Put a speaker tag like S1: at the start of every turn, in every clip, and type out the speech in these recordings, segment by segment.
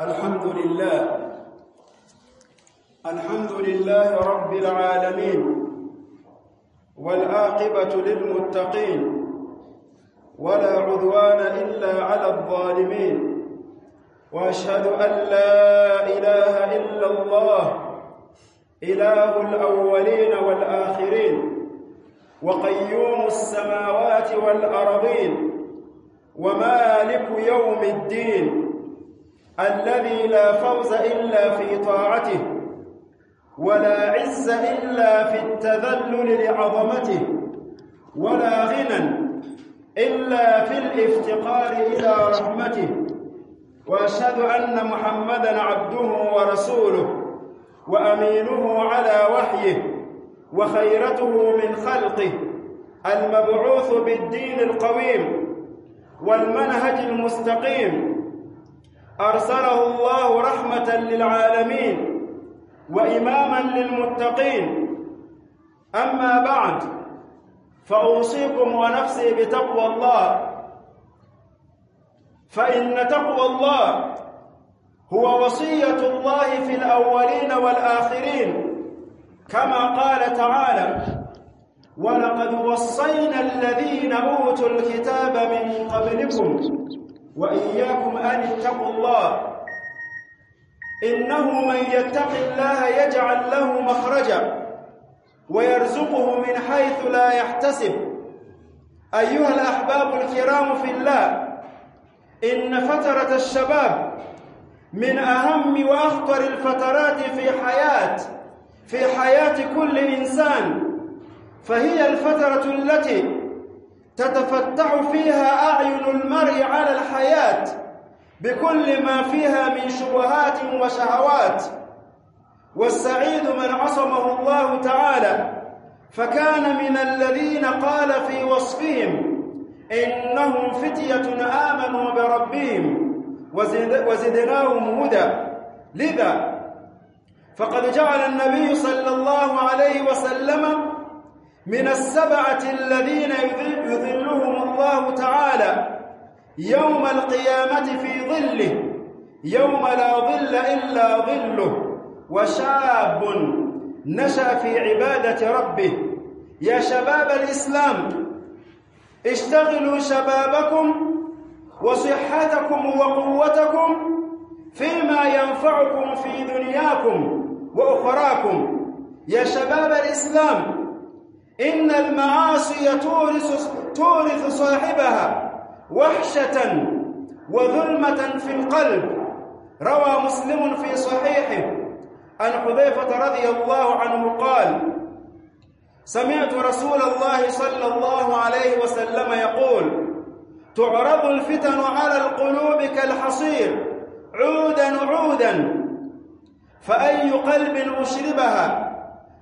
S1: الحمد لله. الحمد لله رب العالمين والعاقبة للمتقين ولا عدوان إلا على الظالمين وأشهد أن لا إله إلا الله إله الأولين والآخرين وقيوم السماوات والأرضين ومالك يوم الدين. الذي لا فوز إلا في طاعته ولا عز إلا في التذلل لعظمته ولا غنى إلا في الافتقار إلى رحمته. وأشهد أن محمدا عبده ورسوله وأمينه على وحيه وخيرته من خلقه المبعوث بالدين القويم والمنهج المستقيم أرسله الله رحمة للعالمين وإماما للمتقين. أما بعد فأوصيكم ونفسي بتقوى الله. فإن تقوى الله هو وصية الله في الأولين والآخرين كما قال تعالى ولقد وصينا الذين أوتوا الكتاب من قبلكم وإياكم أن اتقوا الله. إنه من يتق الله يجعل له مخرجا ويرزقه من حيث لا يحتسب. أيها الأحباب الكرام في الله إن فترة الشباب من أهم وأخطر الفترات في حياة في حياة كل إنسان فهي الفترة التي تتفتح فيها أعين المرء على الحياة بكل ما فيها من شبهات وشهوات. والسعيد من عصمه الله تعالى فكان من الذين قال في وصفهم إنهم فتية آمنوا بربهم وزدناهم هدى. لذا فقد جعل النبي صلى الله عليه وسلم من السبعة الذين يذلهم الله تعالى يوم القيامة في ظله يوم لا ظل إلا ظله وشاب نشأ في عبادة ربه. يا شباب الإسلام اشتغلوا شبابكم وصحتكم وقوتكم فيما ينفعكم في دنياكم وأخراكم. يا شباب الإسلام إن المعاصي تورث تورث صاحبها وحشة وظلمة في القلب. روى مسلم في صحيحه. عن حذيفة رضي الله عنه قال سمعت رسول الله صلى الله عليه وسلم يقول تعرض الفتن على القلوب كالحصير عودا عودا فأي قلب أشربها؟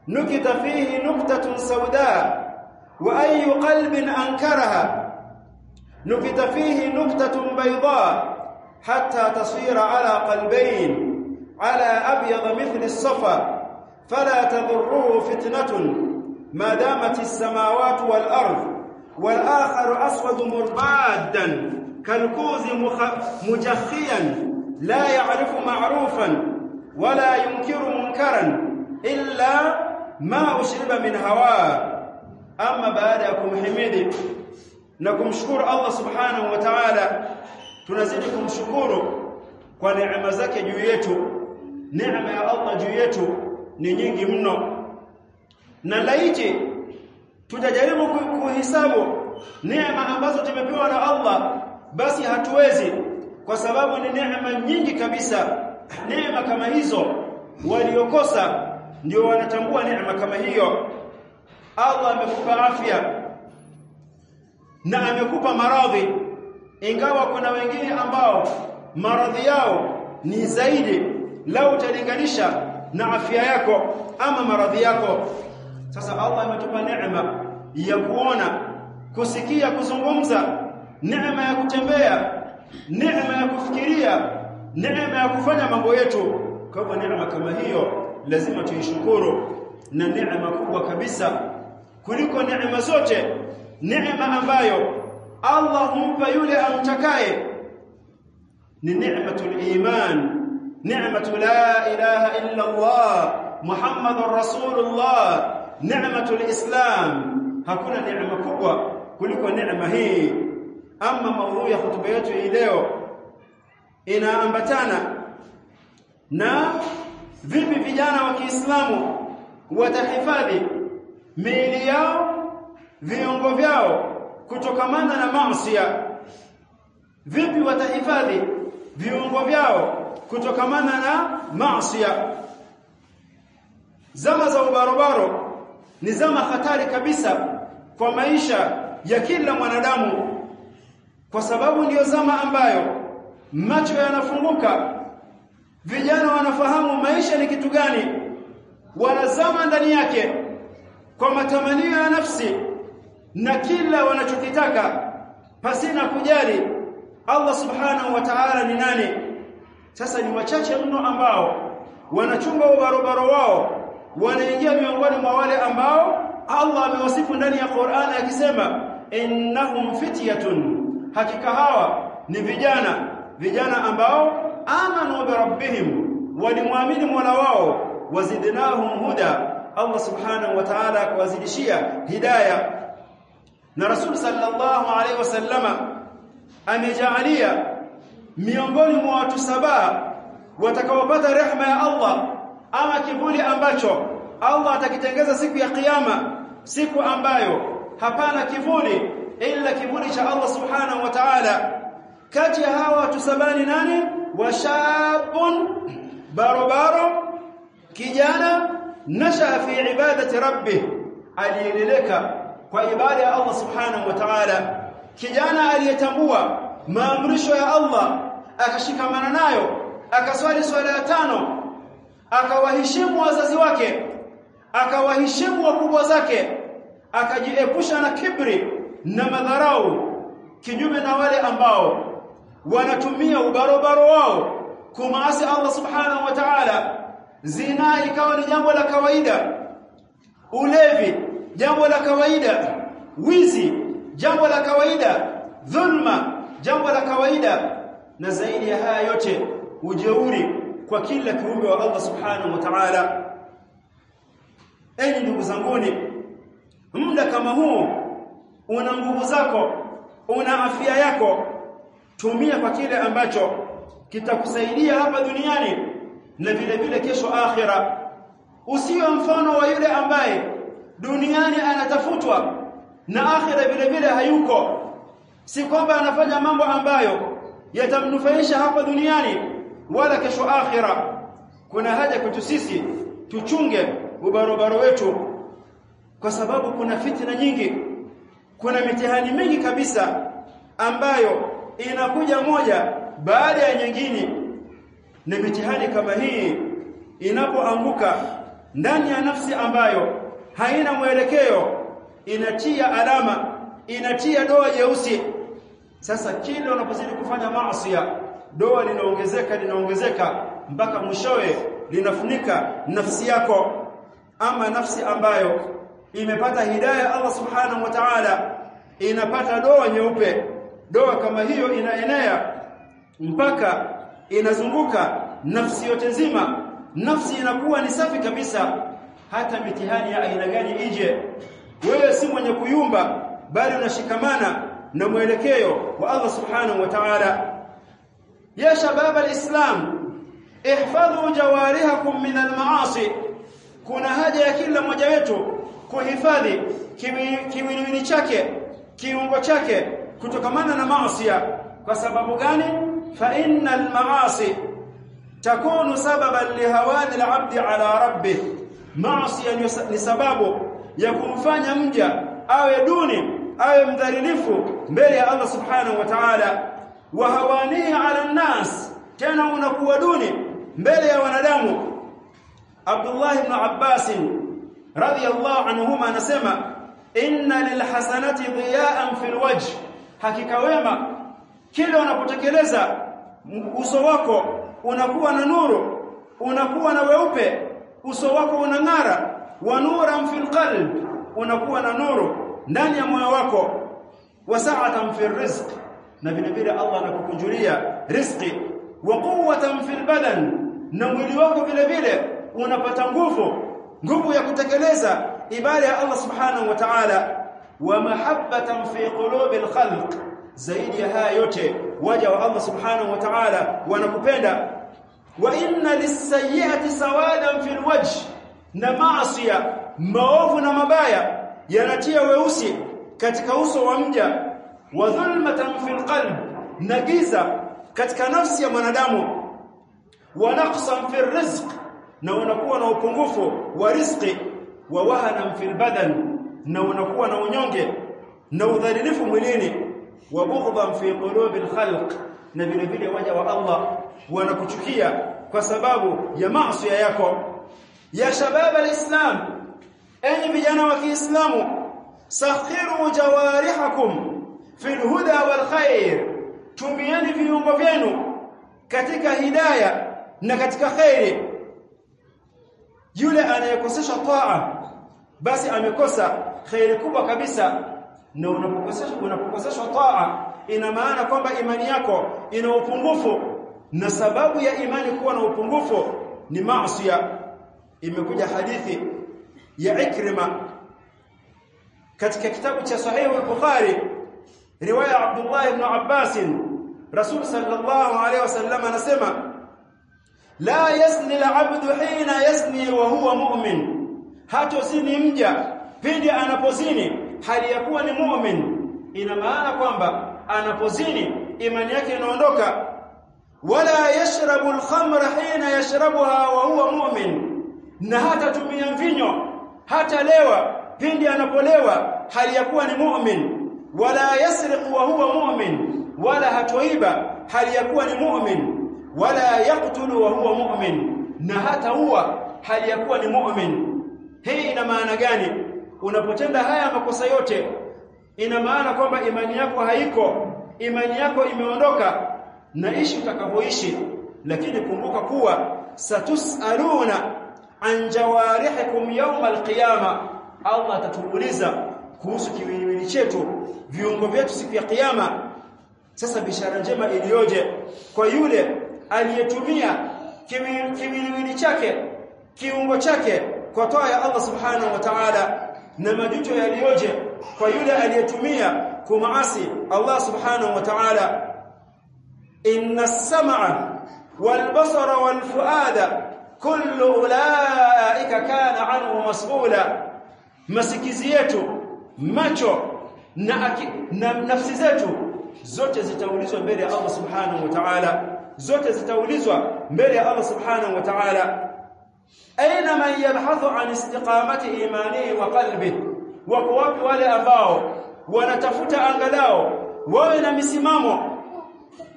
S1: نكت فيه نكتة سوداء وأي قلب أنكرها نكت فيه نكتة بيضاء حتى تصير على قلبين على أبيض مثل الصفا فلا تضره فتنة. ما دامت السماوات والأرض والآخر أسود مربادا كالكوز مجخيا لا يعرف معروفا ولا ينكر منكرا إلا ma ushriba min hawa ama baada ya kumhimidi na kumshukuru Allah subhanahu wa ta'ala tunazidi kumshukuru kwa neema zake juu yetu. Neema ya Allah juu yetu ni nyingi mno. Na laiti tutajaribu kuhesabu neema ambazo tumepewa na Allah basi hatuwezi kwa sababu ni neema nyingi kabisa. Neema kama hizo waliokosa ndio wanatambua neema kama hiyo. Allah amekupa afya na amekupa maradhi. Ingawa kuna wengine ambao maradhi yao ni zaidi lau utalinganisha na afya yako ama maradhi yako. Sasa Allah ametupa neema ya kuona kusikia kuzungumza neema ya kutembea neema ya kufikiria neema ya kufanya mambo yetu. Kwa neema kama hiyo lazima tuishukuru na neema kubwa kabisa kuliko neema zote. Neema ambayo Allah humpa yule amtakaye ni neematul iman ni'matu la ilaha illa Allah Muhammadur Rasulullah ni'matul Islam. Hakuna neema kubwa kuliko neema hii. Ama maudhui ya hotuba yetu hii leo inaambatana na vipi vijana wa Kiislamu watahifadhi miili yao viungo vyao kutokamana na maasi vipi watahifadhi viungo vyao kutokamana na maasi zama za ubarobaro ni zama hatari kabisa kwa maisha ya kila mwanadamu kwa sababu ndiyo zama ambayo macho yanafunguka vijana wanafahamu maisha ni kitu gani. Wanazama ndani yake kwa matamanio ya nafsi na kila wanachokitaka pasina kujali Allah subhanahu wa ta'ala ni nani. Sasa ni wachache mno ambao wanachunga ubarobaro wao wanaingia miongoni mwa wale ambao Allah amewasifu ndani ya Qur'an akisema innahum fityatun. Hakika hawa ni vijana vijana ambao amanu bi rabbihim walimwamini Mola wao wazidnahum huda. Allah subhanahu wa ta'ala kuwazidishia hidayah na Rasul sallallahu alaihi wasallama amejaalia miongoni mwa watu saba watakaopata rehema ya Allah ama kivuli ambacho Allah atakitengeza siku ya kiyama siku ambayo hapana kivuli ila kivuli cha Allah subhanahu wa ta'ala. Kati ya hawa watu sabani nani washabun barobaro kijana nasha fi ibadati rabbih aliyeleleka kwa ibada ya Allah subhanahu wa ta'ala. Kijana aliyetambua maamrisho ya Allah akashikamana nayo akaswali swala ya tano akawaheshimu wazazi wake akawaheshimu wakubwa zake akajiepusha na kibri na madharau kinyume na wale ambao wanatumia ubarobaro wao kumaasi Allah subhanahu wa ta'ala zina ikawa ni jambo la kawaida ulevi jambo la kawaida wizi jambo la kawaida dhulma jambo la kawaida na zaidi ya haya yote ujeuri kwa kila kiumbe wa Allah subhanahu wa ta'ala enyi ndugu zanguni muda kama huu una nguvu zako una afya yako tumia kwa kile ambacho kitakusaidia hapa duniani na vile vile kesho akhira. Usiwe mfano wa yule ambaye duniani anatafutwa na akhira vile vile hayuko. Si kwamba anafanya mambo ambayo yatamnufaisha hapa duniani wala kesho akhira. Kuna haja kwetu sisi tuchunge ubarobaro wetu kwa sababu kuna fitina nyingi. Kuna mitihani mingi kabisa ambayo inakuja moja baada ya nyingine ni mitihani kama hii inapoanguka ndani ya nafsi ambayo haina mwelekeo inatia alama inatia doa jeusi. Sasa kile unapozidi kufanya maasi doa linaongezeka linaongezeka mpaka mwishowe linafunika nafsi yako. Ama nafsi ambayo imepata hidayah Allah subhanahu wa ta'ala inapata doa nyeupe doa kama hiyo inaenea mpaka inazunguka nafsi yote nzima. Nafsi inakuwa ni safi kabisa. Hata mitihani ya aina gani ije? Wewe si mwenye kuyumba bali unashikamana na mwelekeo wa Allah subhanahu wa ta'ala. Ya shabab alislam ihfadhu jawarihakum min almaasi. Kuna haja ya kila mmoja wetu kuhifadhi kiwiliwili chake kiungo chake kutokamana na maasi kwa sababu gani? Fa innal maasi takunu sababan lihawani alabd ala rabbih maasi ni sababu ya kumfanya mja awe duni awe mdhalilifu mbele ya Allah subhanahu wa ta'ala. Wa hawani ala nas tena unakuwa duni mbele ya wanadamu. Abdullah ibn Abbas radiyallahu anhuma anasema inna lilhasanati dhiya'an fil wajh hakika wema kila unapotekeleza uso wako unakuwa na nuru unakuwa na weupe uso wako unang'ara wa nuran fil qalb unakuwa na nuru ndani ya moyo wako wa sa'atan fil rizq na vile vile Allah anakukunjulia rizqi wa quwwatan fil badan na mwili wako vile vile unapata nguvu nguvu ya kutekeleza ibada ya Allah subhanahu wa ta'ala wa mahabbatan fi qulubil khalq zaidi ya haya yote waja wa Allah subhanahu wa ta'ala wanakupenda. Wa inna lis-sayyi'ati sawadan fil wajh na maasiya maovu na mabaya yanatia weusi katika uso wa mja. Wa dhulmatan fil qalb na giza katika nafsi ya mwanadamu. Wa naqsan fil rizq na wanakuwa na upungufu wa rizqi. Wa wahanan fil badan na unakuwa na unyonge na udhalilifu mwilini wa bughdhan fi qulubil khalq na vile vile waja wa Allah wanakuchukia kwa sababu ya maasi yako. Ya shabab alislam enyi vijana wa Kiislamu sakhiru jawarihakum fil huda wal khair tumieni viungo vyenu katika hidayah na katika khairi. Yule anayekosesha taa basi amekosa khairi kubwa kabisa. Na unapokosesha unapokosesha taa ina maana kwamba imani yako ina upungufu. Na sababu ya imani kuwa na upungufu ni maasi imekuja hadithi ya Ikrima. Katika kitabu cha sahihi al-Bukhari riwaya Abdullah ibn Abbas Rasul sallallahu alayhi wasallam anasema la yasni al-abdu hina yasni wa huwa mu'min. Hato si ni mja pindi anapozini hali ya kuwa ni muumini ina maana kwamba anapozini imani yake inaondoka. Wala yashrabu al-khamra hina yashrabuha wa huwa mu'min. Na hata tumia mvinyo hata lewa pindi anapolewa hali ya kuwa ni mu'min. Wala yasriq wa huwa mu'min. Wala hatoiba hali ya kuwa ni mu'min. Wala yaqtulu wa huwa mu'min. Na hata huwa hali ya kuwa ni mu'min. Hii ina maana gani unapotenda haya makosa yote ina maana kwamba imani yako haiko imani yako imeondoka na ishi utakavyoishi. Lakini kumbuka kuwa satusaluna an jawarihikum yawm alqiyama Allah atatuuliza kuhusu kiwiliwili chetu viungo vyetu siku ya kiyama. Sasa bishara njema iliyoje kwa yule aliyetumia kiwiliwili chake kiungo chake kwa toa ya Allah subhanahu wa ta'ala na majuto yaliyoje kwa yule aliyetumia kumaasi Allah subhanahu wa ta'ala. Inna as-sam'a wal basara wal fuada kullu ulaika kana anhu mas'ula. Masikizi yetu macho na, aki, na nafsi zetu zote zitaulizwa mbele ya Allah subhanahu wa ta'ala. Zote zitaulizwa mbele ya Allah subhanahu wa ta'ala wa qalbihi wako wapi wale ambao wanatafuta angalao wawe na misimamo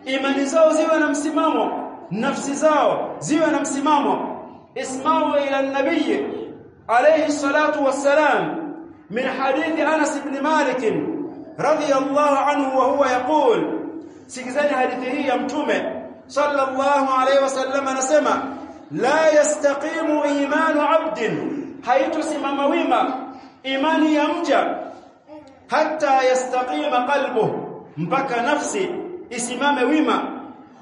S1: imani zao ziwe na msimamo nafsi zao ziwe na msimamo isma'u ila an-nabiy alayhi salatu wassalam min hadith Anas ibn Malik radiyallahu anhu wa huwa yaqul sikizani hadithi hii ya mtume sallallahu alayhi wasallam anasema la yastaqimu imanu 'abdin. Haitosimama wima imani ya mja. Hata yastaqima qalbu mpaka nafsi isimame wima.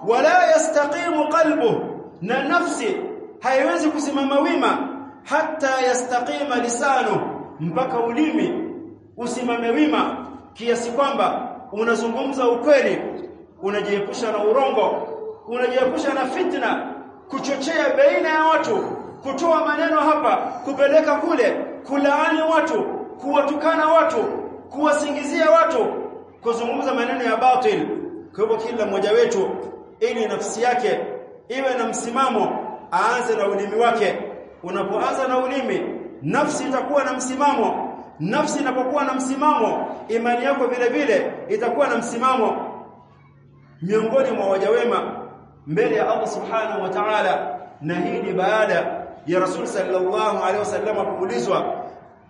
S1: Wala yastaqimu qalbu na nafsi haiwezi kusimama wima. Hata yastaqima lisanu mpaka ulimi usimame wima. Kiasi kwamba unazungumza ukweli unajiepusha na urongo unajiepusha na fitna kuchochea baina ya watu kutoa maneno hapa kupeleka kule kulaani watu kuwatukana watu kuwasingizia watu kuzungumza maneno ya batil. Kwa hivyo kila mmoja wetu ili nafsi yake iwe na msimamo aanze na ulimi wake. Unapoanza na ulimi nafsi itakuwa na msimamo. Nafsi inapokuwa na msimamo imani yako vile vile itakuwa na msimamo. Miongoni mwa waja wema mbele ya Allah subhanahu wa ta'ala. Na hii ni baada ya Rasul sallallahu alaihi wasallam kuulizwa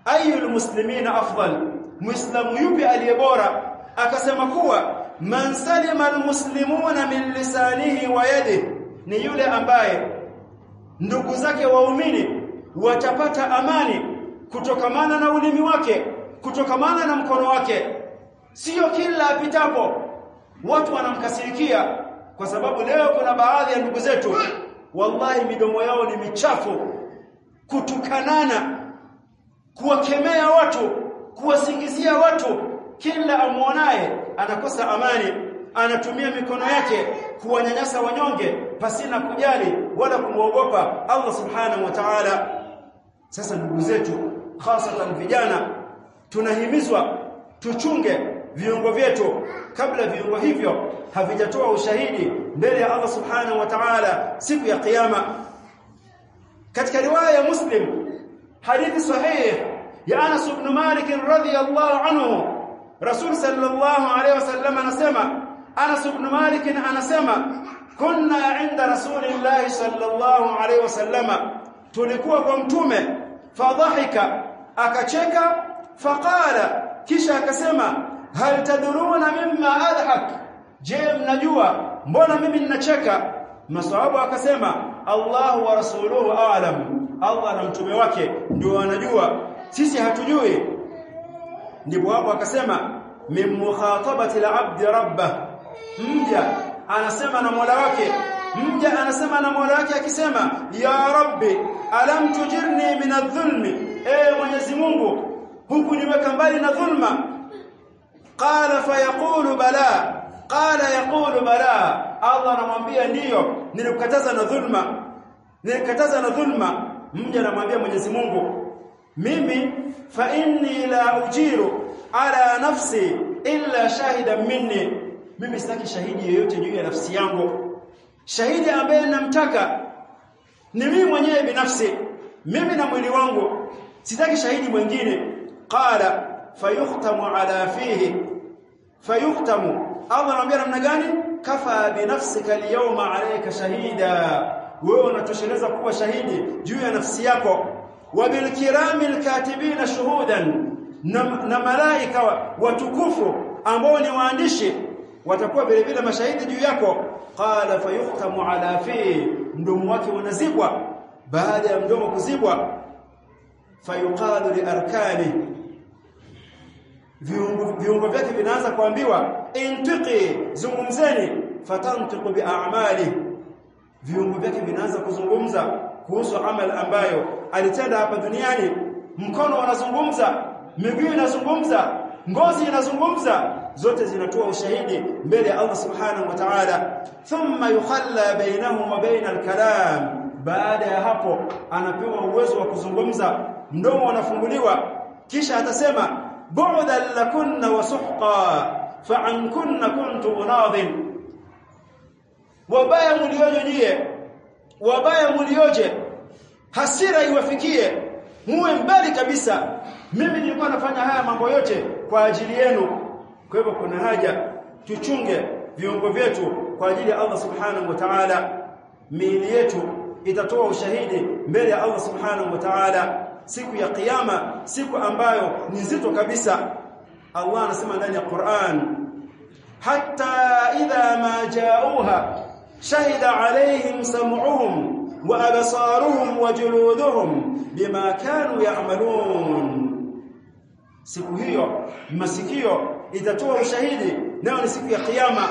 S1: ayul muslimina afdal? Muislamu yupi aliye bora? Akasema kuwa man salima almuslimuna min lisanihi wa yadihi. Ni yule ambaye ndugu zake waumini watapata amani kutokamana na ulimi wake kutokamana na mkono wake. Sio kila apitapo watu wanamkasirikia kwa sababu leo kuna baadhi ya ndugu zetu wallahi midomo yao ni michafu kutukanana kuwakemea watu kuwasingizia watu. Kila amuonaye anakosa amani anatumia mikono yake kuwanyanyasa wanyonge pasina kujali wala kumwogopa Allah subhanahu wa ta'ala. Sasa ndugu zetu hasatan vijana tunahimizwa tuchunge viungo vyetu kabla viungo hivyo havijatoa ushahidi mbele ya Allah subhanahu wa ta'ala siku ya kiyama katika riwaya ya Muslim hadithi sahih ya Anas ibn Malik radhiyallahu anhu Rasul sallallahu alayhi wasallam anasema Anas ibn Malik anasema kunna inda Rasulillah sallallahu alayhi wasallam tulikuwa kwa mtume fadhahika akacheka faqala kisha akasema hal tadruna mimma adhak? Je mnajua mbona mimi ninacheka? Maswahaba akasema Allah wa rasuluhu a'lam. Allah na mtume wake ndio wanajua. Sisi hatujui. Ndipo hapo akasema min mukhatabati al-abd rabbah mja anasema na Mola wake. Mja anasema na Mola wake akisema ya rabbi alam tujirni min adh-dhulmi? E Mwenyezi Mungu huku niweka mbali na dhulma qala fayaqulu bala. Qala yaqulu bala. Allah anamwambia ndiyo nilikukataza na dhulma. Nilikataza na dhulma. Mja anamwambia Mwenyezi Mungu mimi fa inni la ujiru ala nafsi illa shahida minni. Mimi sitaki shahidi yoyote juu ya nafsi yangu. Shahidi ambaye namtaka ni mimi mwenyewe binafsi. Mimi na mwili wangu. Sitaki shahidi mwingine. Qala fayuhtamu ala fihi fayuhtamu Allah anamwambia namna gani? Kafa binafsika al-yawma alayka shahida. Wewe unatosheleza kuwa shahidi juu ya nafsi yako. Wa bil kiramil katibina shuhudan. Na, na malaika watukufu ambao ni waandishi watakuwa vile vile mashahidi juu yako. Qala fayuhtamu ala fi. Mdomo wake unazibwa. Baada ya mdomo kuzibwa fayuqalu li arkani viungo viungo vyake vinaanza kuambiwa intiqi zungumzeni. Fatantiqu bi a'mali. Viungo vyake vinaanza kuzungumza kuhusu amal ambayo alitenda hapa duniani. Mkono unazungumza miguu inazungumza ngozi inazungumza zote zinatoa ushahidi mbele ya Allah subhanahu wa ta'ala. Thumma yukhalla bainahum wa bainal al-kalam. Baada ya hapo anapewa uwezo wa kuzungumza. Mdomo unafunguliwa. Kisha atasema bu'dan lakunna wa suhqa fa'an كنت kuntu unadhin wabaya mlioje nyie wabaya mlioje hasira iwafikie muwe mbali kabisa mimi nilikuwa nafanya haya mambo yote kwa ajili yenu. Kwa hivyo kuna haja tuchunge viungo vyetu kwa ajili ya Allah subhanahu wa ta'ala. Miili yetu itatoa ushahidi mbele ya Allah subhanahu wa ta'ala siku ya kiyama siku ambayo ni nzito kabisa. Allah anasema ndani ya Qur'an hatta idha ma ja'uha shahida alayhim sam'uhum wa absaruhum wa juluduhum bima kanu ya'malun. Siku hiyo masikio itatoa ushahidi nayo ni siku ya kiyama.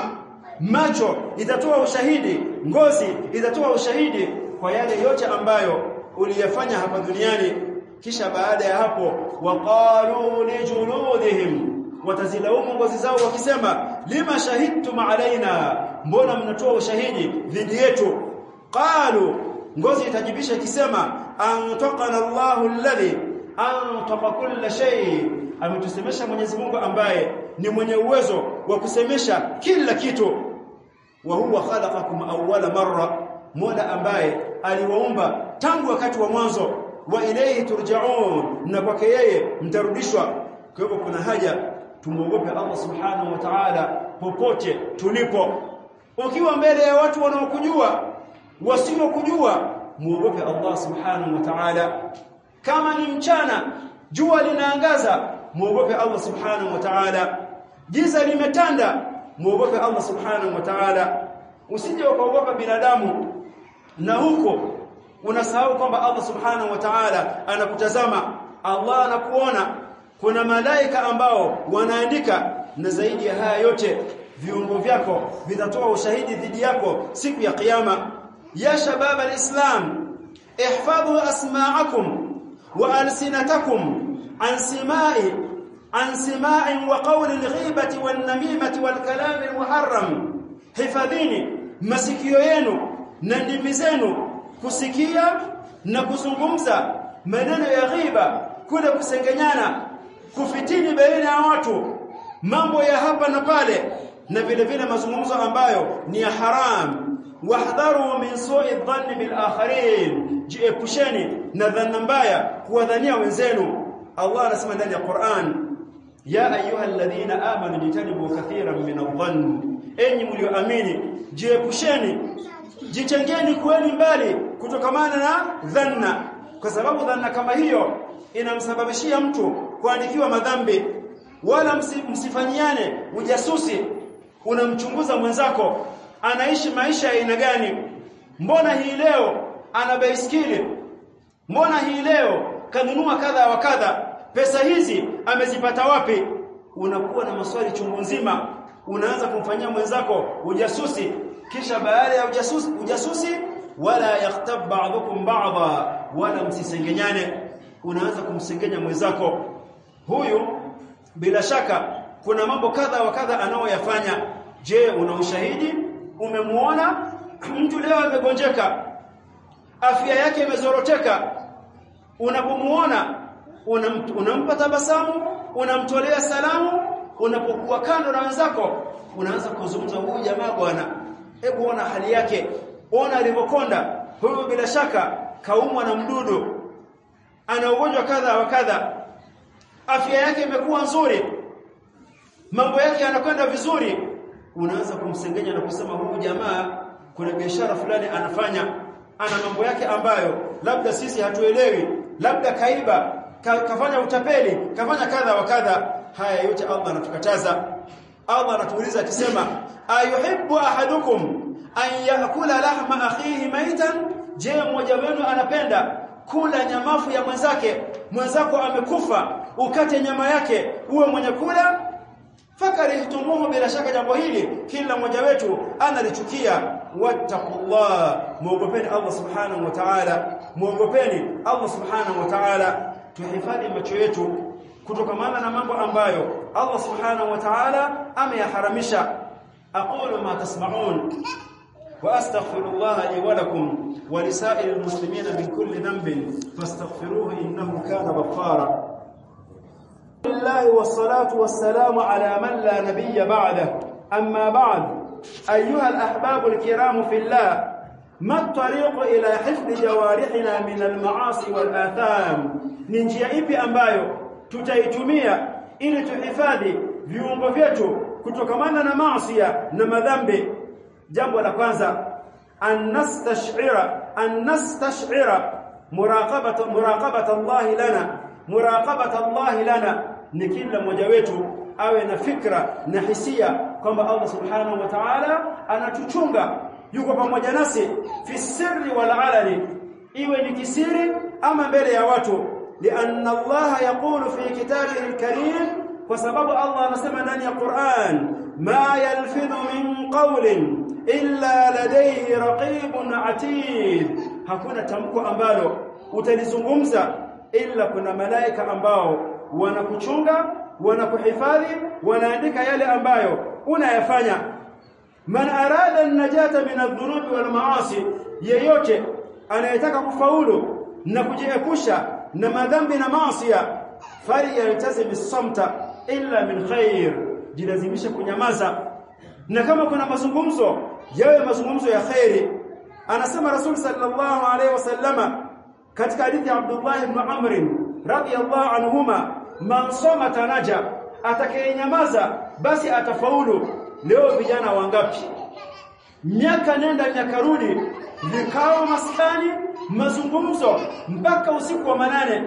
S1: Macho itatoa ushahidi ngozi itatoa ushahidi kwa yale yote ambayo uliyafanya hapa duniani kisha baada ya hapo waqalu li juludihim watazilaumu ngozi zao wakisema lima shahidtum alaina mbona mnatoa ushahidi dhidi yetu? Qalu ngozi itajibisha ikisema antaqana Allahu alladhi antaqa kull shay. Ametusemesha Mwenyezi Mungu ambaye ni mwenye uwezo wa kusemesha kila kitu. Wa huwa khalaqakum awwala marra mola ambaye aliwaumba tangu wakati wa mwanzo wa ilayhi turja'un na kwake yeye mtarudishwa. Kwa hivyo kuna haja tumuogope Allah subhanahu wa ta'ala popote tulipo. Ukiwa mbele ya watu wanaokujua wasiokujua muogope Allah subhanahu wa ta'ala. Kama ni mchana jua linaangaza muogope Allah subhanahu wa ta'ala. Giza limetanda muogope Allah subhanahu wa ta'ala. Usije ukaogopa binadamu. Na huko unasahau kwamba Allah subhanahu wa ta'ala anakutazama. Allah anakuona. Kuna malaika ambao wanaandika na zaidi ya haya yote viungo vyako vitatoa ushahidi dhidi yako siku ya kiyama. Ya shabab alislam ihfadhu asma'akum wa alsinatakum an sima'i an sima'in wa qawli alghibati wan namimati wal kalam almuharram. Hifadhini masikio yenu na ndimi zenu kusikia na kuzungumza maneno ya ghiba kule kusengenyana kufitini baina ya watu mambo ya hapa na pale na vile vile mazungumzo ambayo ni ya haram. Wahdharu min su'i dhanni bil akharin jiepusheni na dhanna mbaya kuwadhania wenzenu. Allah anasema ndani ya Qur'an ya ayyuhalladhina amanu jitanibu kathiran min adh-dhann. Enyi mlioamini jiepusheni jitengeni kweli mbali kutokamana na dhanna. Kwa sababu dhanna kama hiyo inamsababishia mtu kuandikiwa madhambi. Wala msifanyiane ujasusi. Unamchunguza mwenzako anaishi maisha ya aina gani? Mbona hii leo ana baiskeli? Mbona hii leo kanunua kadha wa kadha? Pesa hizi amezipata wapi? Unakuwa na maswali chungu nzima. Unaanza kumfanyia mwenzako ujasusi kisha baada ya ujasusi ujasusi wala yaktab ba'dukum ba'dha wala msisengenyane. Unaanza kumsengenya mwenzako. Huyu bila shaka kuna mambo kadha wa kadha anaoyafanya. Je una ushahidi? Umemuona? Mtu leo amegonjeka. Afya yake imezoroteka. Unapomuona unampa tabasamu unamtolea salamu unapokuwa kando na wenzako unaanza kuzungumza huyu jamaa bwana hebu ona hali yake. Ona alivyokonda. Huyo bila shaka kaumwa na mdudu. Ana ugonjwa kadha wa kadha. Afya yake imekuwa nzuri. Mambo yake yanakwenda vizuri. Unaanza kumsengenya na kusema huyu jamaa kuna biashara fulani anafanya. Ana mambo yake ambayo labda sisi hatuelewi. Labda kaiba ka, kafanya utapeli kafanya kadha wa kadha. Haya yote Allah anatukataza Allah anatuuliza akisema ayuhibbu ahadukum an yakula lahma akhihi maitan? Je mmoja wenu anapenda kula nyamafu ya mwenzake mwenzako amekufa ukate nyama yake uwe mwenye kula? Fakarihtumuhu bila shaka jambo hili kila mmoja wetu analichukia. Wattaqullah muogopeni Allah subhanahu wa ta'ala muogopeni Allah subhanahu wa ta'ala. Tuhifadhi macho yetu kutokana na mambo ambayo Allah subhanahu wa ta'ala ameyaharamisha aqulu ma tasma'un wa astaghfirullaha li wa lakum wa li sa'il muslimina min kulli dhanbin fastaghfiruhu innahu kana ghaffara billahi was-salatu was-salamu ala man la nabiyya ba'da amma ba'd أما al-ahbab al-kiram fi Allah ما الطريق إلى حفظ جوارحنا من المعاصي والآثام من ننجي إبي أمبايو tutaitumia ili tuhifadhi viungo vyetu kutokamana na maasi na madhambi jambo la kwanza annastashira annastashira muraqabata muraqabata Allah lana muraqabata Allah lana ni kila mmoja wetu awe na fikra na hisia kwamba Allah subhanahu wa ta'ala anatuchunga yuko pamoja nasi fi sirri wal alani iwe ni kisiri ama mbele ya watu lianna Allah yaqulu fi kitabihi al-karim kwa sababu Allah anasema ndani ya Qur'an ma yalfidhu min qawlin illa ladayhi raqibun atid hakuna tamko ambalo utalizungumza illa kuna malaika ambao wanakuchunga wanakuhifadhi wanaandika yale ambayo unayafanya man arada an-najata min adh-dhunubi wal ma'asi yeyote anayetaka kufaulu na kujiepusha na madhambi na maasiya falyaltazim as-samta illa min khair. Jilazimisha kunyamaza. Na kama kuna mazungumzo yawe mazungumzo ya khairi. Anasema rasul sallallahu alaihi wasallama katika hadithi ya Abdullah ibn Amr radiyallahu anhuma man sama tanaja atakayenyamaza basi atafaulu. Leo vijana wangapi? Miaka nenda miaka rudi vikao maskani mazungumzo mpaka usiku wa manane.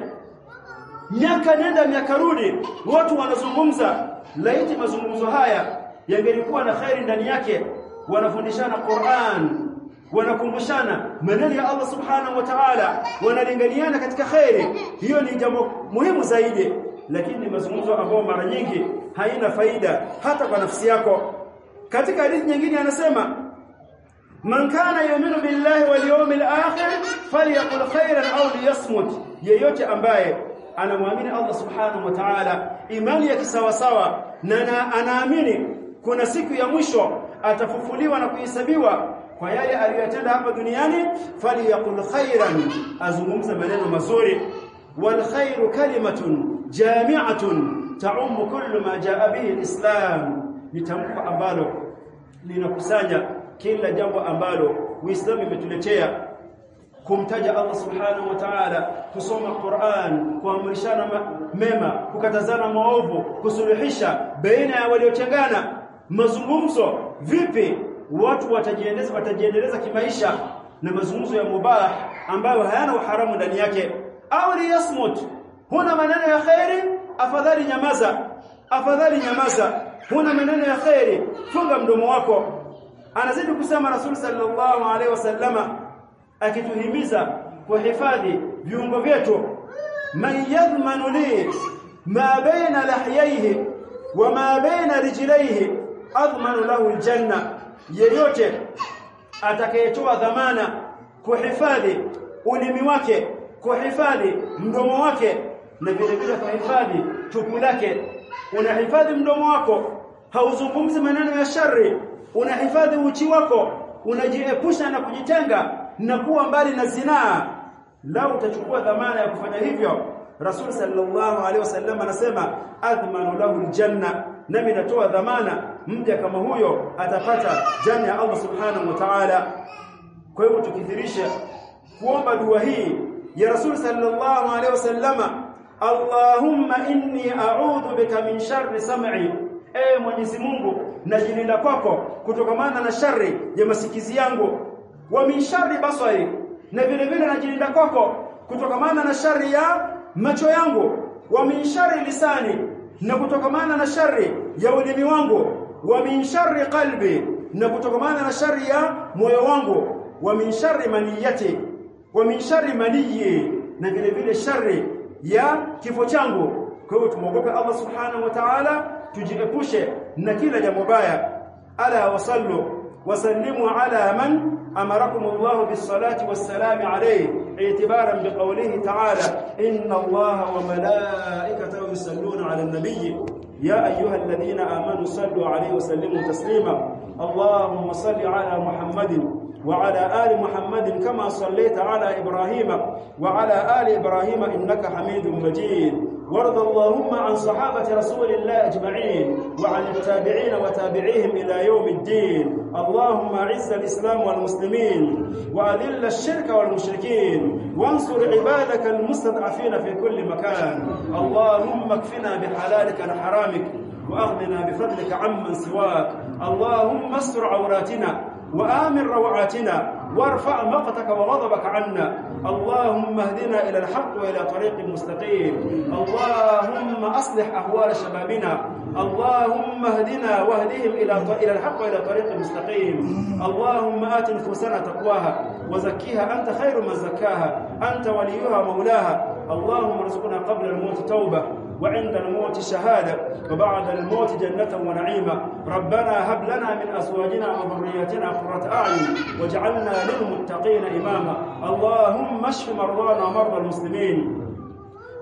S1: Miaka nenda miaka rudi watu wanazungumza. Laiti mazungumzo haya yangelikuwa na khairi ndani yake wanafundishana Qur'an wanakumbushana maneno ya Allah subhanahu wa ta'ala wanalinganiana katika khairi. Hiyo ni jambo muhimu zaidi lakini mazungumzo ambayo mara nyingi haina faida hata kwa nafsi yako. Katika hadithi nyingine anasema man kana yu'minu billahi wal yawmil akhir falyaqul khairan aw liyasmut yeyote ambaye anamwamini Allah subhanahu wa ta'ala imani ya kisawasawa na anaamini kuna siku ya mwisho atafufuliwa na kuhesabiwa kwa yale aliyotenda hapa duniani falyaqul khairan azungumza maneno mazuri wal khairu kalimatun jami'atun ta'um kullu ma jaa bihi alislam ni tamko ambalo linakusanya kila jambo ambalo Uislamu imetuletea kumtaja Allah subhanahu wa ta'ala kusoma Qur'an kuamrishana mema kukatazana maovu kusuluhisha baina ya waliochangana. Mazungumzo vipi watu watajiendeleza watajiendeleza kimaisha na mazungumzo ya mubah ambayo hayana uharamu ndani yake? Au liyasmut huna maneno ya khairi afadhali nyamaza. Afadhali nyamaza. Huna maneno ya khairi funga mdomo wako anazidi kusema rasul sallallahu alaihi wasallama akituhimiza kuhifadhi viungo vyetu. Man yadhmanu li ma baina lahyayhi wa ma baina rijlayhi admanu lahu aljanna. Yeyote atakayetoa dhamana kuhifadhi ulimi wake kuhifadhi mdomo wake na vile vile kuhifadhi tupu lake. Unahifadhi mdomo wako hauzungumzi maneno ya shari unahifadhi uchi wako unajiepusha na kujitenga na kuwa mbali na zinaa. Lau utachukua dhamana ya kufanya hivyo. Rasul sallallahu alaihi wasallam anasema adhmanu lahu aljanna. Nami natoa dhamana mja kama huyo atapata janna ya Allah subhanahu wa ta'ala. Kwa hiyo tukithirisha kuomba dua hii ya Rasul sallallahu alaihi wasallama Allahumma inni a'udhu bika min sharri sam'i. E Mwenyezi Mungu najilinda kwako kutokamana na shari ya masikizi yangu. Wa min shari basari na vile vile najilinda kwako kutokamana na shari ya macho yangu. Wa min shari lisani na kutokamana na shari ya ulimi wangu. Wa min shari qalbi na kutokamana na shari ya moyo wangu. Wa min shari maniyati wa min shari maniyi na vile vile shari ya kifo changu. Kwa hiyo tumuogope Allah subhanahu wa ta'ala tujiepushe na kila jambo baya ala wasallu wasallimu ala man amarakum Allah bis-salati was-salami alayhi i'tibaran biqawlihi ta'ala inna Allah wa malaikatahu yusalluna 'ala an-nabiy ya ayyuhalladhina amanu sallu 'alayhi wa sallimu taslima Allahumma salli 'ala Muhammadin وعلى آل محمد كما صليت على إبراهيم وعلى آل إبراهيم إنك حميد مجيد وارض اللهم عن صحابة رسول الله أجمعين وعن التابعين وتابعيهم إلى يوم الدين. اللهم أعز الإسلام والمسلمين وأذل الشرك والمشركين وانصر عبادك المستضعفين في كل مكان. اللهم اكفنا بحلالك عن حرامك وأغننا بفضلك عمن سواك. اللهم استر عوراتنا وآمن روعاتنا وارفع مقتك وغضبك عنا. اللهم اهدنا إلى الحق وإلى طريق مستقيم. اللهم أصلح أحوال شبابنا. اللهم اهدنا واهدهم إلى إلى الحق وإلى طريق مستقيم. اللهم آت نفوسنا تقواها وزكيها. أنت خير من زكاها. أنت وليها مولاها. اللهم ارزقنا قبل الموت توبة. وعند الموت شهادة وبعد الموت جنة ونعيمة. ربنا هب لنا من أزواجنا وذرياتنا قرة أعين واجعلنا للمتقين إماما. اللهم اشف مرضانا ومرضى المسلمين.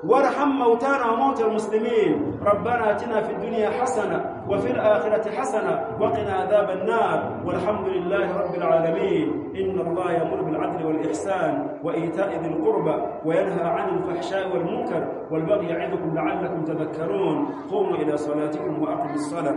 S1: وارحم موتانا وموتى المسلمين. ربنا آتنا في الدنيا حسنة وفي الآخرة حسنة. وقنا عذاب النار. والحمد لله رب العالمين. إن الله يأمر بالعدل والإحسان وإيتاء ذي القربى وينهى عن الفحشاء والمنكر والبغي يعظكم لعلكم تذكرون. قوموا إلى صلاتكم واقيموا الصلاة.